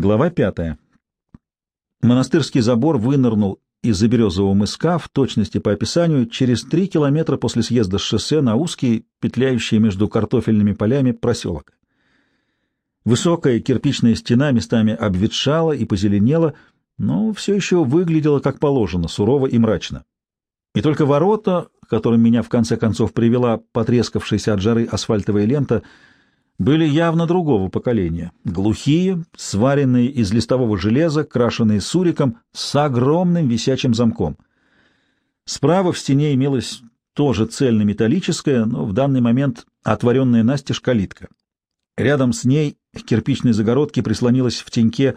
Глава пятая. Монастырский забор вынырнул из-за березового мыска в точности по описанию через три километра после съезда с шоссе на узкий, петляющий между картофельными полями проселок. Высокая кирпичная стена местами обветшала и позеленела, но все еще выглядела как положено, сурово и мрачно. И только ворота, которым меня в конце концов привела потрескавшаяся от жары асфальтовая лента, были явно другого поколения. Глухие, сваренные из листового железа, крашеные суриком, с огромным висячим замком. Справа в стене имелась тоже цельно-металлическая, но в данный момент отворенная настежь калитка. Рядом с ней к кирпичной загородке прислонилась в теньке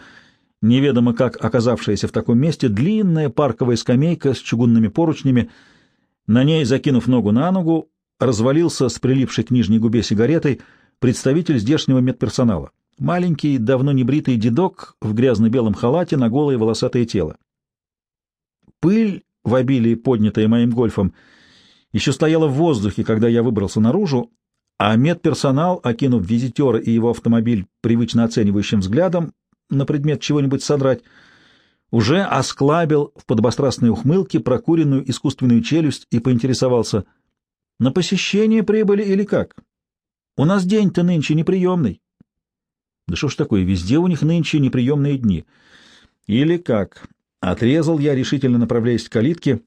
неведомо как оказавшаяся в таком месте длинная парковая скамейка с чугунными поручнями. На ней, закинув ногу на ногу, развалился с прилипшей к нижней губе сигаретой представитель здешнего медперсонала. Маленький, давно не бритый дедок в грязно-белом халате на голое волосатое тело. Пыль, в обилии поднятая моим гольфом, еще стояла в воздухе, когда я выбрался наружу, а медперсонал, окинув визитера и его автомобиль привычно оценивающим взглядом на предмет чего-нибудь содрать, уже осклабил в подобострастной ухмылке прокуренную искусственную челюсть и поинтересовался, «На посещение прибыли или как? У нас день-то нынче неприемный». Да что ж такое, везде у них нынче неприемные дни. Или как? Отрезал я, решительно направляясь к калитке,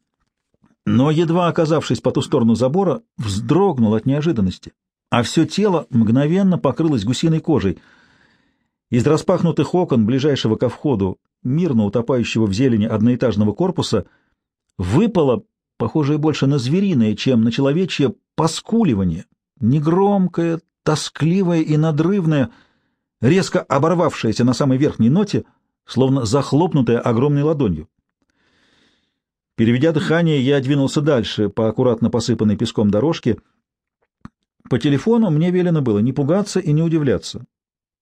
но, едва оказавшись по ту сторону забора, вздрогнул от неожиданности а все тело мгновенно покрылось гусиной кожей. Из распахнутых окон ближайшего ко входу, мирно утопающего в зелени одноэтажного корпуса, выпало, похожее больше на звериное, чем на человечье, поскуливание, негромкое, тоскливое и надрывное, резко оборвавшееся на самой верхней ноте, словно захлопнутое огромной ладонью. Переведя дыхание, я двинулся дальше по аккуратно посыпанной песком дорожке — по телефону мне велено было не пугаться и не удивляться.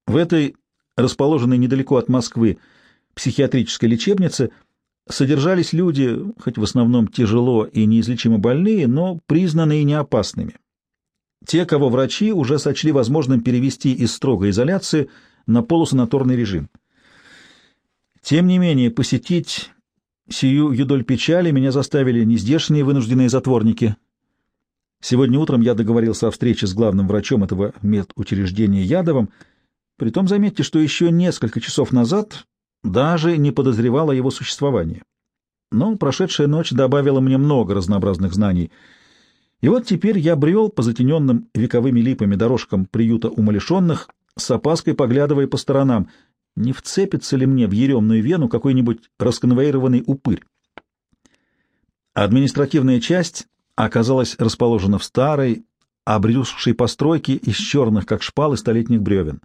В этой, расположенной недалеко от Москвы, психиатрической лечебнице содержались люди, хоть в основном тяжело и неизлечимо больные, но признанные неопасными. Те, кого врачи уже сочли возможным перевести из строгой изоляции на полусанаторный режим. Тем не менее, посетить сию юдоль печали меня заставили нездешние вынужденные затворники, Сегодня утром я договорился о встрече с главным врачом этого медучреждения Ядовым, притом заметьте, что еще несколько часов назад даже не подозревала его существование. Но прошедшая ночь добавила мне много разнообразных знаний. И вот теперь я брел по затененным вековыми липами дорожкам приюта умалишенных, с опаской поглядывая по сторонам, не вцепится ли мне в еремную вену какой-нибудь расконвоированный упырь. Административная часть оказалась расположена в старой, обрюзгшей постройке из черных, как шпалы, столетних бревен.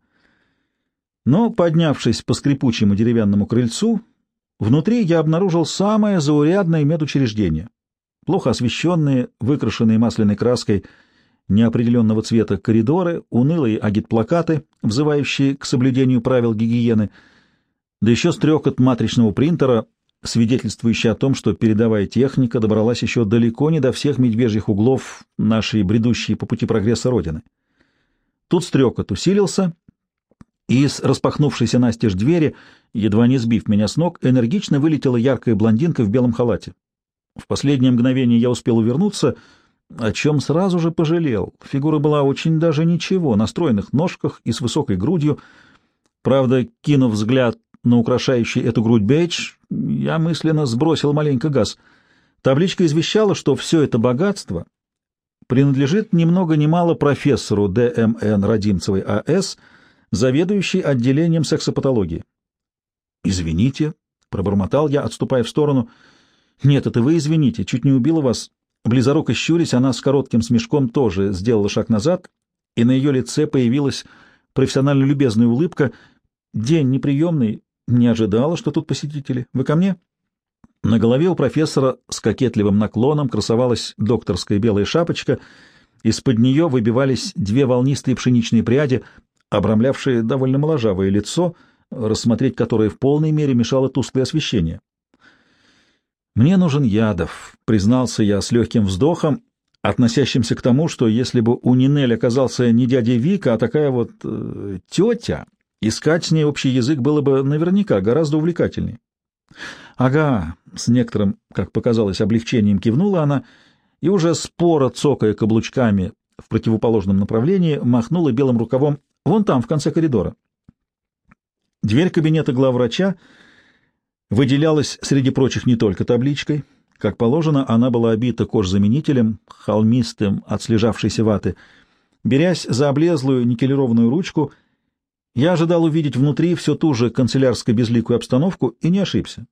Но, поднявшись по скрипучему деревянному крыльцу, внутри я обнаружил самое заурядное медучреждение. Плохо освещенные, выкрашенные масляной краской неопределенного цвета коридоры, унылые агитплакаты, взывающие к соблюдению правил гигиены, да еще стрекот матричного принтера — свидетельствующий о том, что передовая техника добралась еще далеко не до всех медвежьих углов нашей бредущей по пути прогресса Родины. Тут стрекот усилился, и из распахнувшейся настежь двери, едва не сбив меня с ног, энергично вылетела яркая блондинка в белом халате. В последнее мгновение я успел увернуться, о чем сразу же пожалел. Фигура была очень даже ничего, на стройных ножках и с высокой грудью. Правда, кинув взгляд на украшающий эту грудь бейдж, я мысленно сбросил маленько газ. Табличка извещала, что все это богатство принадлежит ни много мало профессору ДМН Родимцевой А.С., заведующей отделением сексопатологии. «Извините», — пробормотал я, отступая в сторону. «Нет, это вы извините, чуть не убила вас». Близоруко щурясь, она с коротким смешком тоже сделала шаг назад, и на ее лице появилась профессионально любезная улыбка. День неприемный, не ожидала, что тут посетители. Вы ко мне? На голове у профессора с кокетливым наклоном красовалась докторская белая шапочка. Из-под нее выбивались две волнистые пшеничные пряди, обрамлявшие довольно моложавое лицо, рассмотреть которое в полной мере мешало тусклое освещение. «Мне нужен Ядов», — признался я с легким вздохом, относящимся к тому, что если бы у Нинель оказался не дядя Вика, а такая вот э, тетя, Искать с ней общий язык было бы наверняка гораздо увлекательнее. Ага, с некоторым, как показалось, облегчением кивнула она и уже споро цокая каблучками в противоположном направлении, махнула белым рукавом вон там, в конце коридора. Дверь кабинета главврача выделялась среди прочих не только табличкой. Как положено, она была обита кожзаменителем, холмистым от слежавшейся ваты. Берясь за облезлую никелированную ручку, я ожидал увидеть внутри все ту же канцелярско-безликую обстановку и не ошибся.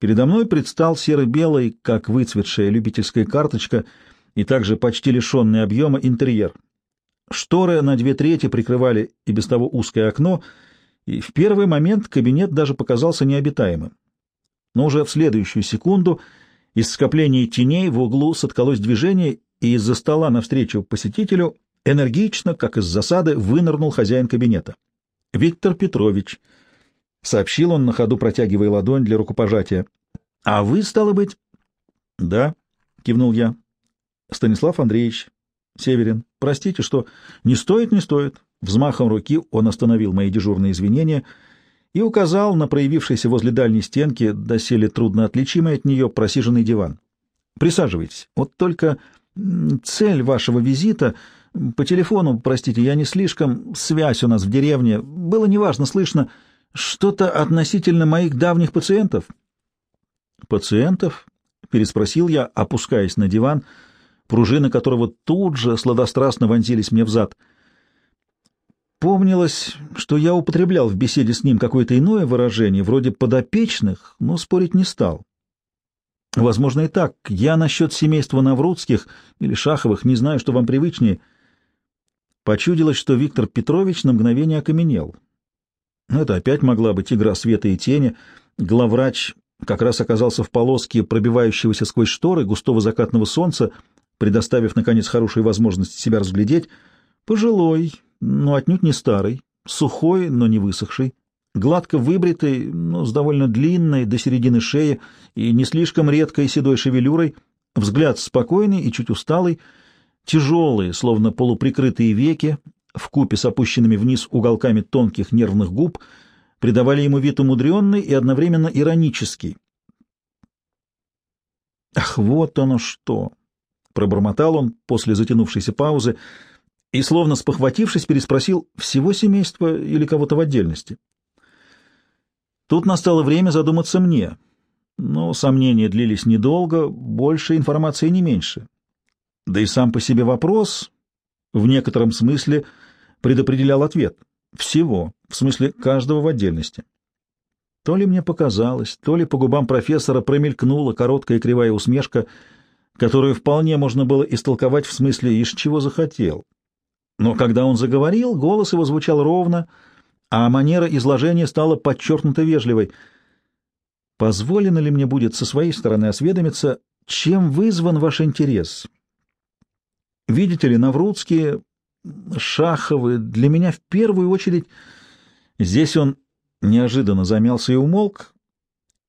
Передо мной предстал серо-белый, как выцветшая любительская карточка, и также почти лишенный объема интерьер. Шторы на две трети прикрывали и без того узкое окно, и в первый момент кабинет даже показался необитаемым. Но уже в следующую секунду из скопления теней в углу соткалось движение, и из-за стола навстречу посетителю энергично, как из засады, вынырнул хозяин кабинета. «Виктор Петрович», — сообщил он на ходу, протягивая ладонь для рукопожатия. «А вы, стало быть?» «Да», — кивнул я. «Станислав Андреевич, Северин, простите, что...» «Не стоит, не стоит». Взмахом руки он остановил мои дежурные извинения и указал на проявившийся возле дальней стенки, доселе трудно отличимый от нее, просиженный диван. «Присаживайтесь. Вот только цель вашего визита...» По телефону, простите, я не слишком, связь у нас в деревне, было неважно слышно, что-то относительно моих давних пациентов. Пациентов? Переспросил я, опускаясь на диван, пружины которого тут же сладострастно вонзились мне в зад. Помнилось, что я употреблял в беседе с ним какое-то иное выражение, вроде «подопечных», но спорить не стал. Возможно и так. Я насчет семейства Наврудских или Шаховых не знаю, что вам привычнее — Почудилось, что Виктор Петрович на мгновение окаменел. Это опять могла быть игра света и тени. Главврач как раз оказался в полоске пробивающегося сквозь шторы густого закатного солнца, предоставив, наконец, хорошую возможность себя разглядеть. Пожилой, но отнюдь не старый, сухой, но не высохший, гладко выбритый, но с довольно длинной до середины шеи и не слишком редкой седой шевелюрой, взгляд спокойный и чуть усталый — Тяжелые, словно полуприкрытые веки, в купе с опущенными вниз уголками тонких нервных губ, придавали ему вид умудренный и одновременно иронический. «Ах, вот оно что!» — пробормотал он после затянувшейся паузы и, словно спохватившись, переспросил, всего семейства или кого-то в отдельности. Тут настало время задуматься мне, но сомнения длились недолго, больше информации не меньше. Да и сам по себе вопрос в некотором смысле предопределял ответ. Всего, в смысле каждого в отдельности. То ли мне показалось, то ли по губам профессора промелькнула короткая кривая усмешка, которую вполне можно было истолковать в смысле «ишь чего захотел». Но когда он заговорил, голос его звучал ровно, а манера изложения стала подчеркнуто вежливой. «Позволено ли мне будет со своей стороны осведомиться, чем вызван ваш интерес?» Видите ли, Наврудские, Шаховы, для меня в первую очередь... Здесь он неожиданно замялся и умолк,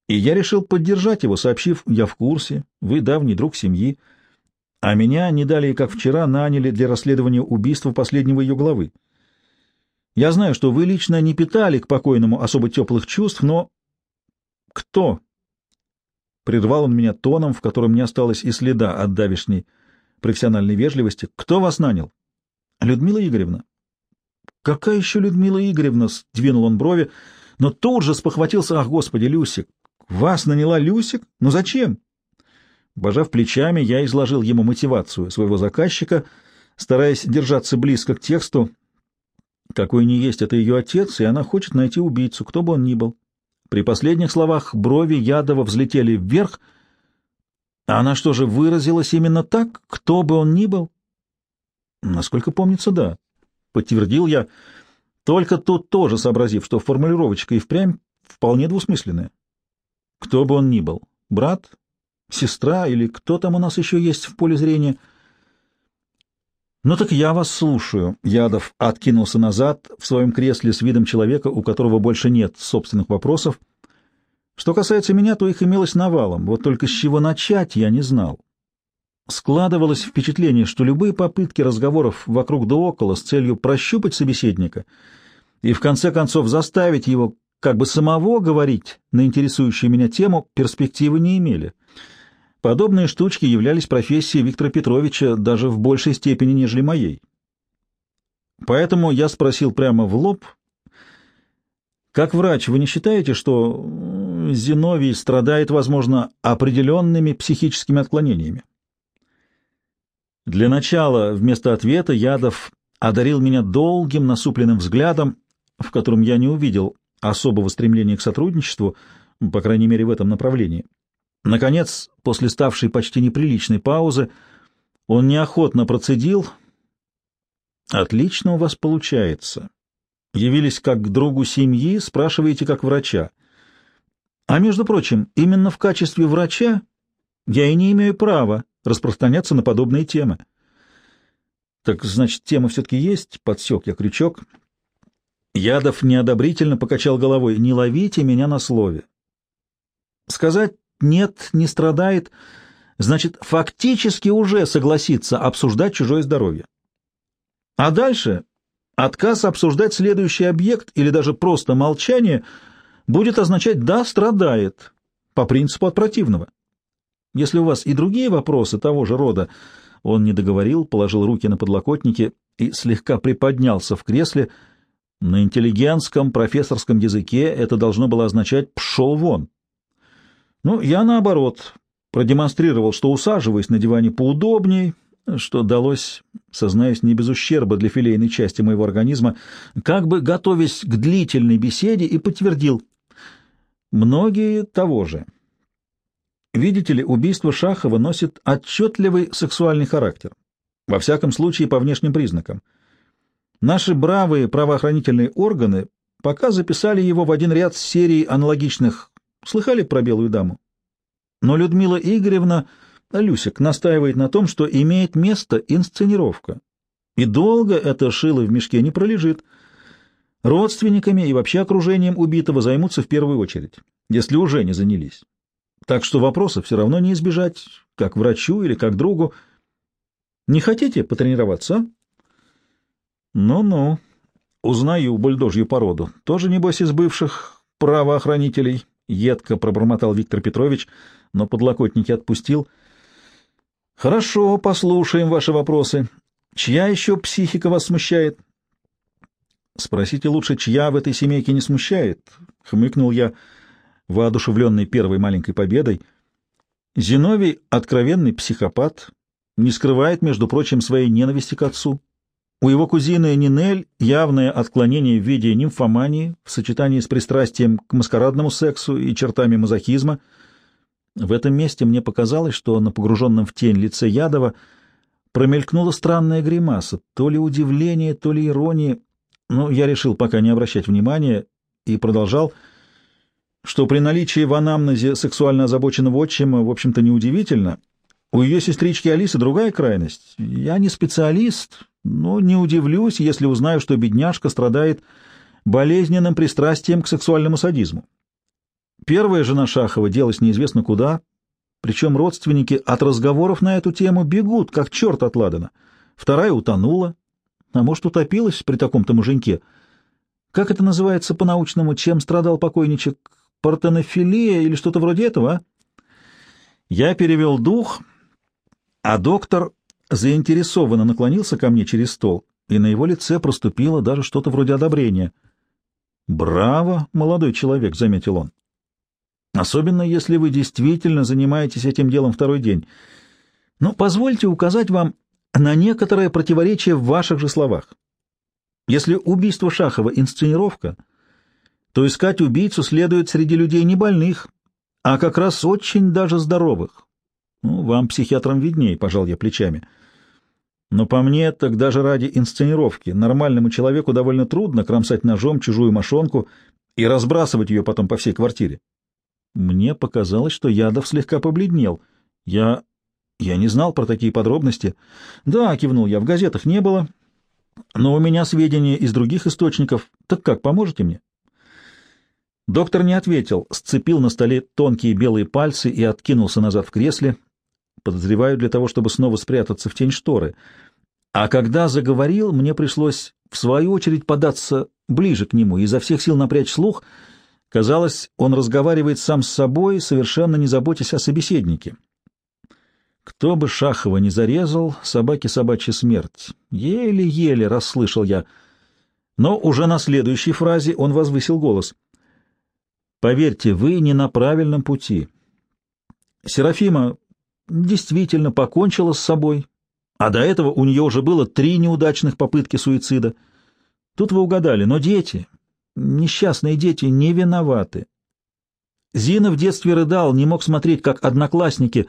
и я решил поддержать его, сообщив, я в курсе, вы давний друг семьи, а меня не далее, как вчера, наняли для расследования убийства последнего ее главы. Я знаю, что вы лично не питали к покойному особо теплых чувств, но... Кто? Прервал он меня тоном, в котором не осталось и следа от давешней профессиональной вежливости. «Кто вас нанял?» «Людмила Игоревна». «Какая еще Людмила Игоревна?» — сдвинул он брови, но тут же спохватился. «Ах, господи, Люсик! Вас наняла Люсик? Ну зачем?» Божав плечами, я изложил ему мотивацию своего заказчика, стараясь держаться близко к тексту. Какой не есть, это ее отец, и она хочет найти убийцу, кто бы он ни был. При последних словах брови Ядова взлетели вверх — а она что же, выразилась именно так, кто бы он ни был? Насколько помнится, да. Подтвердил я, только тут тоже сообразив, что формулировочка и впрямь вполне двусмысленная. Кто бы он ни был, брат, сестра или кто там у нас еще есть в поле зрения. Ну так я вас слушаю. Ядов откинулся назад в своем кресле с видом человека, у которого больше нет собственных вопросов, что касается меня, то их имелось навалом, вот только с чего начать я не знал. Складывалось впечатление, что любые попытки разговоров вокруг да около с целью прощупать собеседника и в конце концов заставить его как бы самого говорить на интересующую меня тему перспективы не имели. Подобные штучки являлись профессией Виктора Петровича даже в большей степени, нежели моей. Поэтому я спросил прямо в лоб, как врач, вы не считаете, что Зиновий страдает, возможно, определенными психическими отклонениями? Для начала, вместо ответа, Ядов одарил меня долгим насупленным взглядом, в котором я не увидел особого стремления к сотрудничеству, по крайней мере, в этом направлении. Наконец, после ставшей почти неприличной паузы, он неохотно процедил. «Отлично у вас получается. Явились как к другу семьи, спрашиваете как врача. А между прочим, именно в качестве врача я и не имею права распространяться на подобные темы». «Так, значит, тема все-таки есть?» — подсек я крючок. Ядов неодобрительно покачал головой. «Не ловите меня на слове. Сказать нет, не страдает, значит, фактически уже согласится обсуждать чужое здоровье. А дальше отказ обсуждать следующий объект или даже просто молчание будет означать «да, страдает» по принципу от противного. Если у вас и другие вопросы того же рода, он не договорил, положил руки на подлокотники и слегка приподнялся в кресле. На интеллигентском профессорском языке это должно было означать «пшел вон». Ну, я наоборот продемонстрировал, что усаживаясь на диване поудобней, что далось, сознаюсь, не без ущерба для филейной части моего организма, как бы готовясь к длительной беседе, и подтвердил. Многие того же. Видите ли, убийство Шахова носит отчетливый сексуальный характер, во всяком случае по внешним признакам. Наши бравые правоохранительные органы пока записали его в один ряд с аналогичных Слыхали про белую даму? Но Людмила Игоревна, Люсик, настаивает на том, что имеет место инсценировка. И долго это шило в мешке не пролежит. Родственниками и вообще окружением убитого займутся в первую очередь, если уже не занялись. Так что вопросов все равно не избежать, как врачу или как другу. Не хотите потренироваться? Ну-ну, узнаю бульдожью породу. Тоже, небось, из бывших правоохранителей. Едко пробормотал Виктор Петрович, но подлокотники отпустил. «Хорошо, послушаем ваши вопросы. Чья еще психика вас смущает?» «Спросите лучше, чья в этой семейке не смущает?» — хмыкнул я, воодушевленный первой маленькой победой. «Зиновий — откровенный психопат, не скрывает, между прочим, своей ненависти к отцу. У его кузины Нинель явное отклонение в виде нимфомании в сочетании с пристрастием к маскарадному сексу и чертами мазохизма. В этом месте мне показалось, что на погруженном в тень лице Ядова промелькнула странная гримаса, то ли удивление, то ли ирония, но я решил пока не обращать внимания и продолжал, что при наличии в анамнезе сексуально озабоченного отчима, в общем-то, неудивительно. У ее сестрички Алисы другая крайность. Я не специалист, но не удивлюсь, если узнаю, что бедняжка страдает болезненным пристрастием к сексуальному садизму. Первая жена Шахова делась неизвестно куда, причем родственники от разговоров на эту тему бегут, как черт от ладана. Вторая утонула, а может, утопилась при таком-то муженьке. Как это называется по-научному, чем страдал покойничек? Партенофилия или что-то вроде этого, а? Я перевел дух, а доктор заинтересованно наклонился ко мне через стол, и на его лице проступило даже что-то вроде одобрения. «Браво, молодой человек», — заметил он. «Особенно, если вы действительно занимаетесь этим делом второй день. Но позвольте указать вам на некоторое противоречие в ваших же словах. Если убийство Шахова — инсценировка, то искать убийцу следует среди людей не больных, а как раз очень даже здоровых. Ну, вам, психиатрам, виднее, — пожал я плечами. — но по мне, так даже ради инсценировки нормальному человеку довольно трудно кромсать ножом чужую мошонку и разбрасывать ее потом по всей квартире. Мне показалось, что Ядов слегка побледнел. Я... я не знал про такие подробности. Да, кивнул я, в газетах не было, но у меня сведения из других источников. Так как, поможете мне? Доктор не ответил, сцепил на столе тонкие белые пальцы и откинулся назад в кресле, подозреваю, для того, чтобы снова спрятаться в тень шторы. А когда заговорил, мне пришлось в свою очередь, податься ближе к нему и изо всех сил напрячь слух. Казалось, он разговаривает сам с собой, совершенно не заботясь о собеседнике. Кто бы Шахова не зарезал, собаке собачья смерть. Еле-еле расслышал я. Но уже на следующей фразе он возвысил голос. Поверьте, вы не на правильном пути. Серафима действительно покончила с собой, а до этого у нее уже было три неудачных попытки суицида. Тут вы угадали, но дети, несчастные дети, не виноваты. Зина в детстве рыдал, не мог смотреть, как одноклассники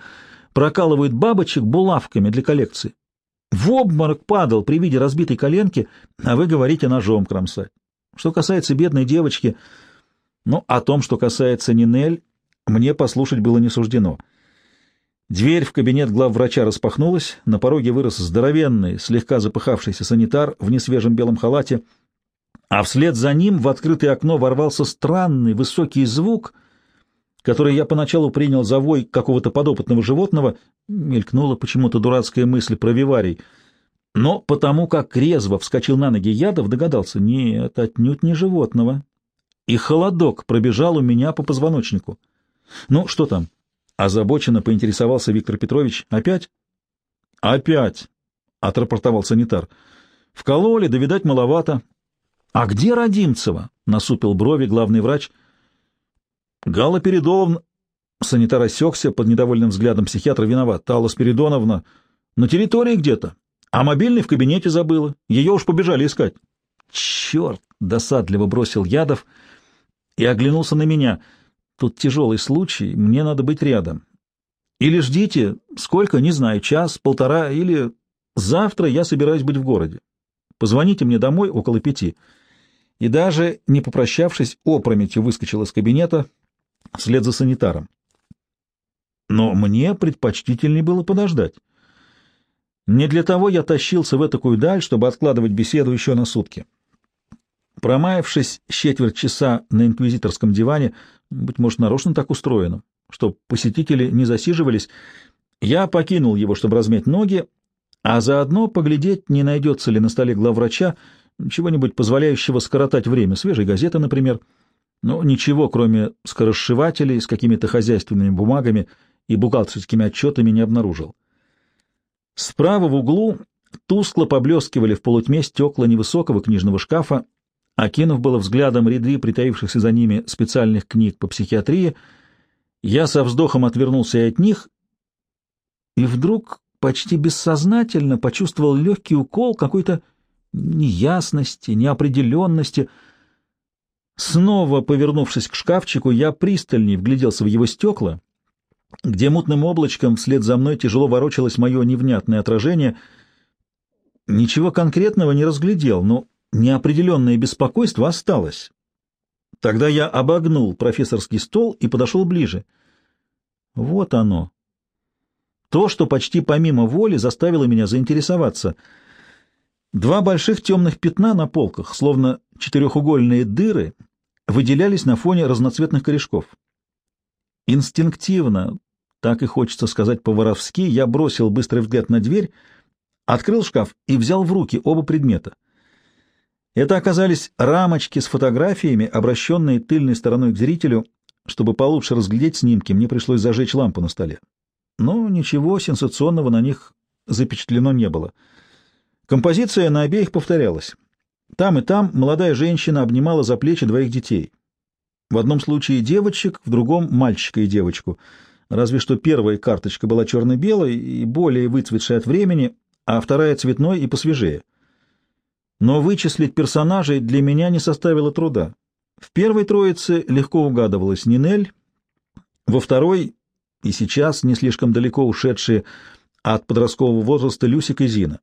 прокалывают бабочек булавками для коллекции. В обморок падал при виде разбитой коленки, а вы говорите ножом кромсать. Что касается бедной девочки, ну, о том, что касается Нинель, мне послушать было не суждено. Дверь в кабинет главврача распахнулась, на пороге вырос здоровенный, слегка запыхавшийся санитар в несвежем белом халате, а вслед за ним в открытое окно ворвался странный высокий звук, который я поначалу принял за вой какого-то подопытного животного, мелькнула почему-то дурацкая мысль про виварий, но потому как резво вскочил на ноги Ядов, догадался, нет, отнюдь не животного, и холодок пробежал у меня по позвоночнику. Ну, что там? Озабоченно поинтересовался Виктор Петрович. Опять? Опять, отрапортовал санитар. Вкололи, да, видать, маловато. А где Родимцева? Насупил брови главный врач. Галла Передоловна... Санитар осекся под недовольным взглядом психиатра. Виноват. Алла Спиридоновна на территории где-то. А мобильный в кабинете забыла. Ее уж побежали искать. Черт! Досадливо бросил Ядов — и оглянулся на меня. Тут тяжелый случай, мне надо быть рядом. Или ждите, сколько, не знаю, час, полтора, или завтра я собираюсь быть в городе. Позвоните мне домой около пяти. И даже, не попрощавшись, опрометью выскочил из кабинета вслед за санитаром. Но мне предпочтительнее было подождать. Не для того я тащился в такую даль, чтобы откладывать беседу еще на сутки. Промаявшись четверть часа на инквизиторском диване, быть может, нарочно так устроено, что посетители не засиживались, я покинул его, чтобы размять ноги, а заодно поглядеть, не найдется ли на столе главврача чего-нибудь позволяющего скоротать время, свежей газеты, например, но ничего, кроме скоросшивателей с какими-то хозяйственными бумагами и бухгалтерскими отчетами, не обнаружил. Справа в углу тускло поблескивали в полутьме стекла невысокого книжного шкафа, Окинув было взглядом ряды притаившихся за ними специальных книг по психиатрии, я со вздохом отвернулся и от них, и вдруг почти бессознательно почувствовал легкий укол какой-то неясности, неопределенности. Снова повернувшись к шкафчику, я пристальней вгляделся в его стекла, где мутным облачком вслед за мной тяжело ворочалось мое невнятное отражение. Ничего конкретного не разглядел, но неопределенное беспокойство осталось. Тогда я обогнул профессорский стол и подошел ближе. Вот оно. То, что почти помимо воли заставило меня заинтересоваться. Два больших темных пятна на полках, словно четырехугольные дыры, выделялись на фоне разноцветных корешков. Инстинктивно, так и хочется сказать по-воровски, я бросил быстрый взгляд на дверь, открыл шкаф и взял в руки оба предмета — это оказались рамочки с фотографиями, обращенные тыльной стороной к зрителю. Чтобы получше разглядеть снимки, мне пришлось зажечь лампу на столе. Но ничего сенсационного на них запечатлено не было. Композиция на обеих повторялась. Там и там молодая женщина обнимала за плечи двоих детей. В одном случае девочек, в другом — мальчика и девочку. Разве что первая карточка была черно-белой и более выцветшей от времени, а вторая — цветной и посвежее но вычислить персонажей для меня не составило труда. В первой троице легко угадывалась Нинель, во второй и сейчас не слишком далеко ушедшие от подросткового возраста Люсик и Зина.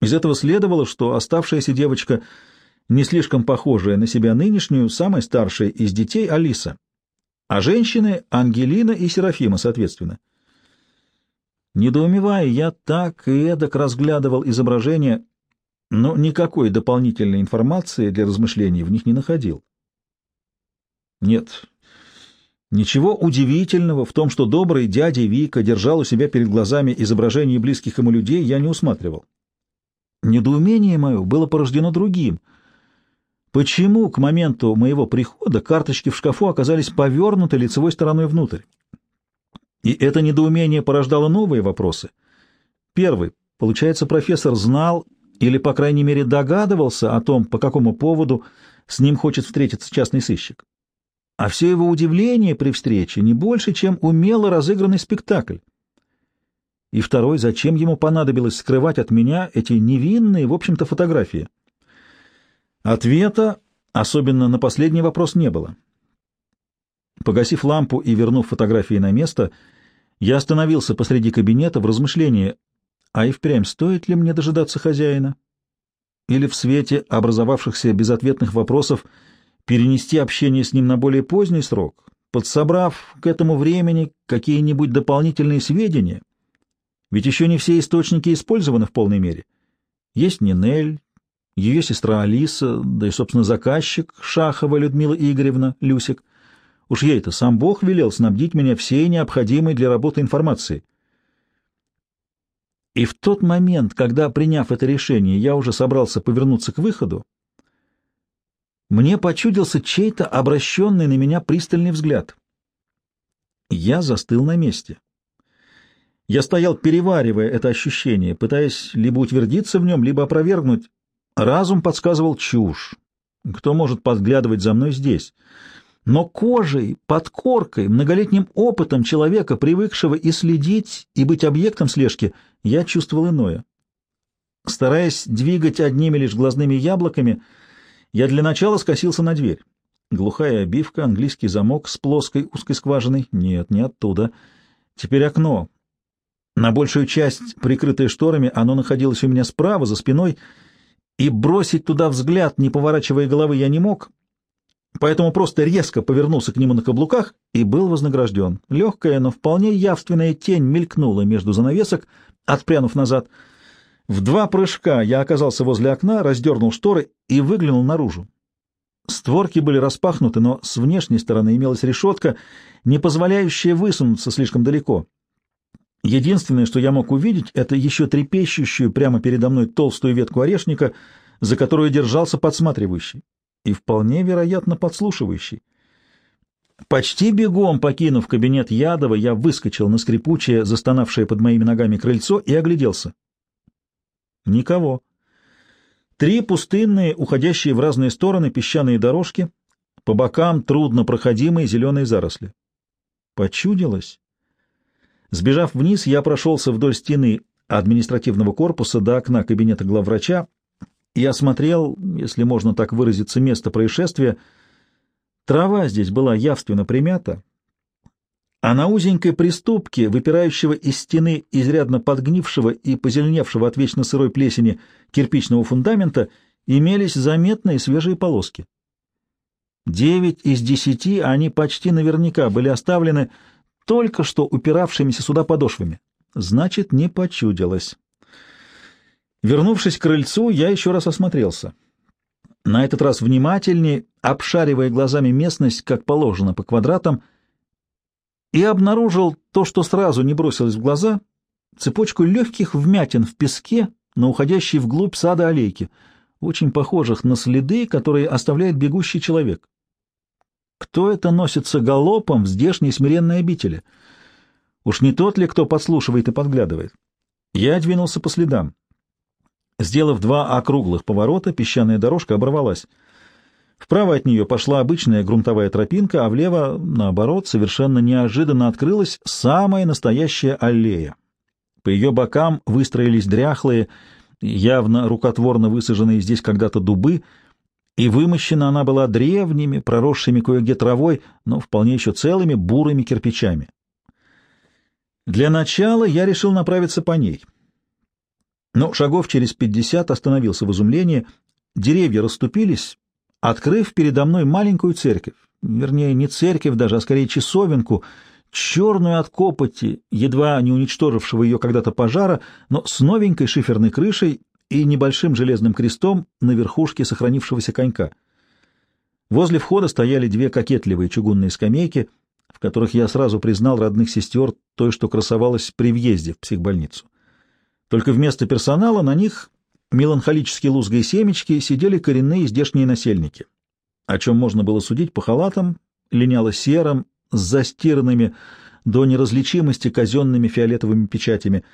Из этого следовало, что оставшаяся девочка, не слишком похожая на себя нынешнюю, самая старшая из детей Алиса, а женщины — Ангелина и Серафима, соответственно. Недоумевая, я так и эдак разглядывал изображение — но никакой дополнительной информации для размышлений в них не находил. Нет, ничего удивительного в том, что добрый дядя Вика держал у себя перед глазами изображения близких ему людей, я не усматривал. Недоумение мое было порождено другим. Почему к моменту моего прихода карточки в шкафу оказались повернуты лицевой стороной внутрь? И это недоумение порождало новые вопросы. Первый. Получается, профессор знал или, по крайней мере, догадывался о том, по какому поводу с ним хочет встретиться частный сыщик. А все его удивление при встрече не больше, чем умело разыгранный спектакль. И второй, зачем ему понадобилось скрывать от меня эти невинные, в общем-то, фотографии? Ответа, особенно на последний вопрос, не было. Погасив лампу и вернув фотографии на место, я остановился посреди кабинета в размышлении, а и впрямь стоит ли мне дожидаться хозяина? Или в свете образовавшихся безответных вопросов перенести общение с ним на более поздний срок, подсобрав к этому времени какие-нибудь дополнительные сведения? Ведь еще не все источники использованы в полной мере. Есть Нинель, ее сестра Алиса, да и, собственно, заказчик Шахова Людмила Игоревна, Люсик. Уж ей-то сам Бог велел снабдить меня всей необходимой для работы информацией. И в тот момент, когда, приняв это решение, я уже собрался повернуться к выходу, мне почудился чей-то обращенный на меня пристальный взгляд. Я застыл на месте. Я стоял, переваривая это ощущение, пытаясь либо утвердиться в нем, либо опровергнуть. Разум подсказывал чушь. Кто может подглядывать за мной здесь? Но кожей, подкоркой, многолетним опытом человека, привыкшего и следить, и быть объектом слежки, я чувствовал иное. Стараясь двигать одними лишь глазными яблоками, я для начала скосился на дверь. Глухая обивка, английский замок с плоской узкой скважиной. Нет, не оттуда. Теперь окно, на большую часть, прикрытое шторами, оно находилось у меня справа, за спиной, и бросить туда взгляд, не поворачивая головы, я не мог, поэтому просто резко повернулся к нему на каблуках и был вознагражден. Легкая, но вполне явственная тень мелькнула между занавесок, отпрянув назад. В два прыжка я оказался возле окна, раздернул шторы и выглянул наружу. Створки были распахнуты, но с внешней стороны имелась решетка, не позволяющая высунуться слишком далеко. Единственное, что я мог увидеть, это еще трепещущую прямо передо мной толстую ветку орешника, за которую держался подсматривающий и вполне вероятно подслушивающий. Почти бегом покинув кабинет Ядова, я выскочил на скрипучее, застонавшее под моими ногами крыльцо и огляделся. Никого. Три пустынные, уходящие в разные стороны песчаные дорожки, по бокам трудно проходимые зеленые заросли. Почудилось? Сбежав вниз, я прошелся вдоль стены административного корпуса до окна кабинета главврача и осмотрел, если можно так выразиться, место происшествия. Трава здесь была явственно примята, а на узенькой приступке, выпирающего из стены изрядно подгнившего и позеленевшего от вечно сырой плесени кирпичного фундамента, имелись заметные свежие полоски. Девять из десяти они почти наверняка были оставлены только что упиравшимися сюда подошвами. Значит, не почудилось. Вернувшись к крыльцу, я еще раз осмотрелся. На этот раз внимательнее, обшаривая глазами местность, как положено, по квадратам, и обнаружил то, что сразу не бросилось в глаза, цепочку легких вмятин в песке на уходящей вглубь сада аллейки, очень похожих на следы, которые оставляет бегущий человек. Кто это носится галопом в здешней смиренной обители? Уж не тот ли, кто подслушивает и подглядывает? Я двинулся по следам. Сделав два округлых поворота, песчаная дорожка оборвалась. Вправо от нее пошла обычная грунтовая тропинка, а влево, наоборот, совершенно неожиданно открылась самая настоящая аллея. По ее бокам выстроились дряхлые, явно рукотворно высаженные здесь когда-то дубы — и вымощена она была древними, проросшими кое-где травой, но вполне еще целыми бурыми кирпичами. Для начала я решил направиться по ней. Но шагов через пятьдесят остановился в изумлении. Деревья расступились, открыв передо мной маленькую церковь. Вернее, не церковь даже, а скорее часовенку, черную от копоти, едва не уничтожившего ее когда-то пожара, но с новенькой шиферной крышей и небольшим железным крестом на верхушке сохранившегося конька. Возле входа стояли две кокетливые чугунные скамейки, в которых я сразу признал родных сестер той, что красовалась при въезде в психбольницу. Только вместо персонала на них меланхолически лузгой семечки, сидели коренные здешние насельники, о чем можно было судить по халатам, линяло-серым, с застиранными до неразличимости казенными фиолетовыми печатями.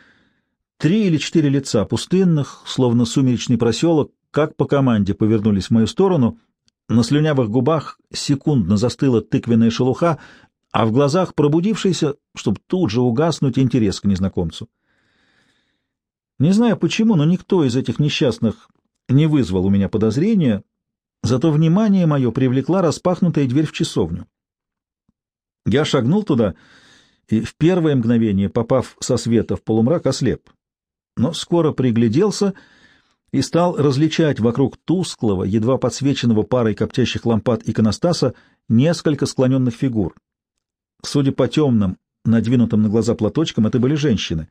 Три или четыре лица, пустынных, словно сумеречный проселок, как по команде повернулись в мою сторону, на слюнявых губах секундно застыла тыквенная шелуха, а в глазах пробудившийся, чтобы тут же угаснуть интерес к незнакомцу. Не знаю почему, но никто из этих несчастных не вызвал у меня подозрения, зато внимание мое привлекла распахнутая дверь в часовню. Я шагнул туда и в первое мгновение, попав со света в полумрак, ослеп. Но скоро пригляделся и стал различать вокруг тусклого, едва подсвеченного парой коптящих лампад иконостаса несколько склоненных фигур. Судя по темным, надвинутым на глаза платочкам, это были женщины.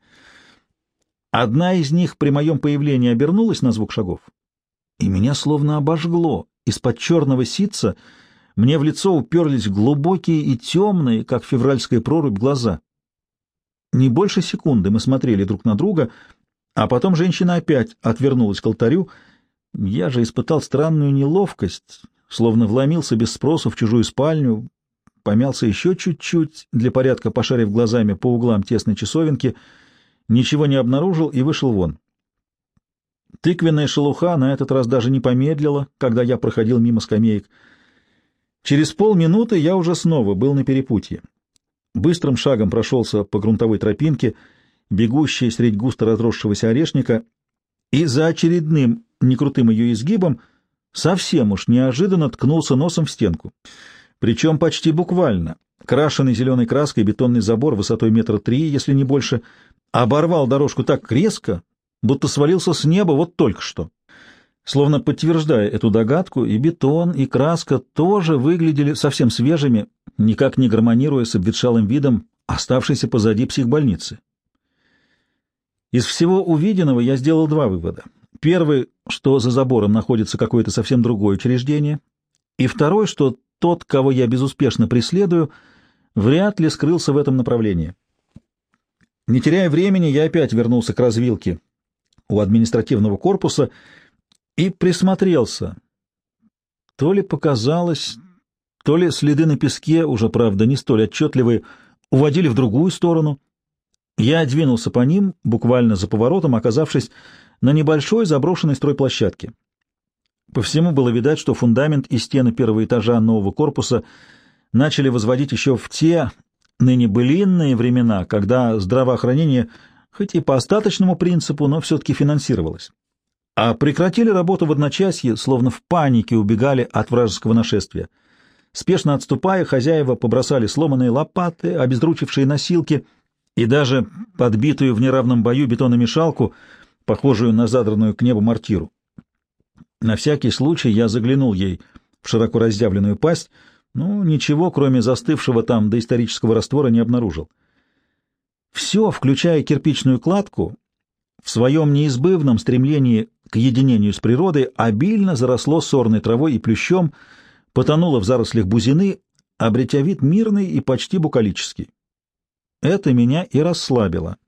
Одна из них при моем появлении обернулась на звук шагов, и меня словно обожгло. Из-под черного ситца мне в лицо уперлись глубокие и темные, как февральская прорубь, глаза. Не больше секунды мы смотрели друг на друга, а потом женщина опять отвернулась к алтарю. Я же испытал странную неловкость, словно вломился без спроса в чужую спальню, помялся еще чуть-чуть, для порядка пошарив глазами по углам тесной часовенки, ничего не обнаружил и вышел вон. Тыквенная шелуха на этот раз даже не помедлила, когда я проходил мимо скамеек. Через полминуты я уже снова был на перепутье. Быстрым шагом прошелся по грунтовой тропинке, бегущей средь густо разросшегося орешника, и за очередным некрутым ее изгибом совсем уж неожиданно ткнулся носом в стенку причем почти буквально. Крашеный зеленой краской бетонный забор высотой метра три, если не больше, оборвал дорожку так резко, будто свалился с неба вот только что. Словно подтверждая эту догадку, и бетон, и краска тоже выглядели совсем свежими, никак не гармонируя с обветшалым видом оставшейся позади психбольницы. Из всего увиденного я сделал два вывода. Первый, что за забором находится какое-то совсем другое учреждение, и второй, что тот, кого я безуспешно преследую, вряд ли скрылся в этом направлении. Не теряя времени, я опять вернулся к развилке у административного корпуса и присмотрелся. То ли показалось, то ли следы на песке, уже, правда, не столь отчетливые, уводили в другую сторону. Я двинулся по ним, буквально за поворотом, оказавшись на небольшой заброшенной стройплощадке. По всему было видать, что фундамент и стены первого этажа нового корпуса начали возводить еще в те ныне былинные времена, когда здравоохранение, хоть и по остаточному принципу, но все-таки финансировалось. А прекратили работу в одночасье, словно в панике убегали от вражеского нашествия. Спешно отступая, хозяева побросали сломанные лопаты, обезручившие носилки и даже подбитую в неравном бою бетономешалку, похожую на задранную к небу мортиру. На всякий случай я заглянул ей в широко раздявленную пасть, но ничего, кроме застывшего там доисторического раствора, не обнаружил. Все, включая кирпичную кладку, в своем неизбывном стремлении к единению с природой обильно заросло сорной травой и плющом, потонуло в зарослях бузины, обретя вид мирный и почти букалический. Это меня и расслабило.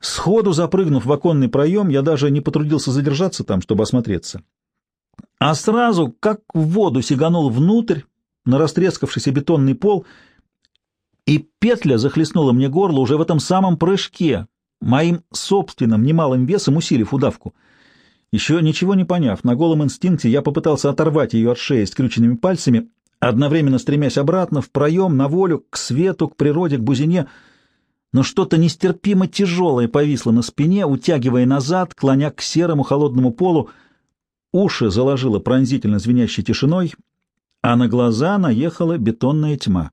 Сходу запрыгнув в оконный проем, я даже не потрудился задержаться там, чтобы осмотреться. А сразу, как в воду, сиганул внутрь, на растрескавшийся бетонный пол, и петля захлестнула мне горло уже в этом самом прыжке, моим собственным немалым весом усилив удавку. Еще ничего не поняв, на голом инстинкте я попытался оторвать ее от шеи скрюченными пальцами, одновременно стремясь обратно, в проем, на волю, к свету, к природе, к бузине — но что-то нестерпимо тяжелое повисло на спине, утягивая назад, клоня к серому холодному полу. Уши заложило пронзительно звенящей тишиной, а на глаза наехала бетонная тьма.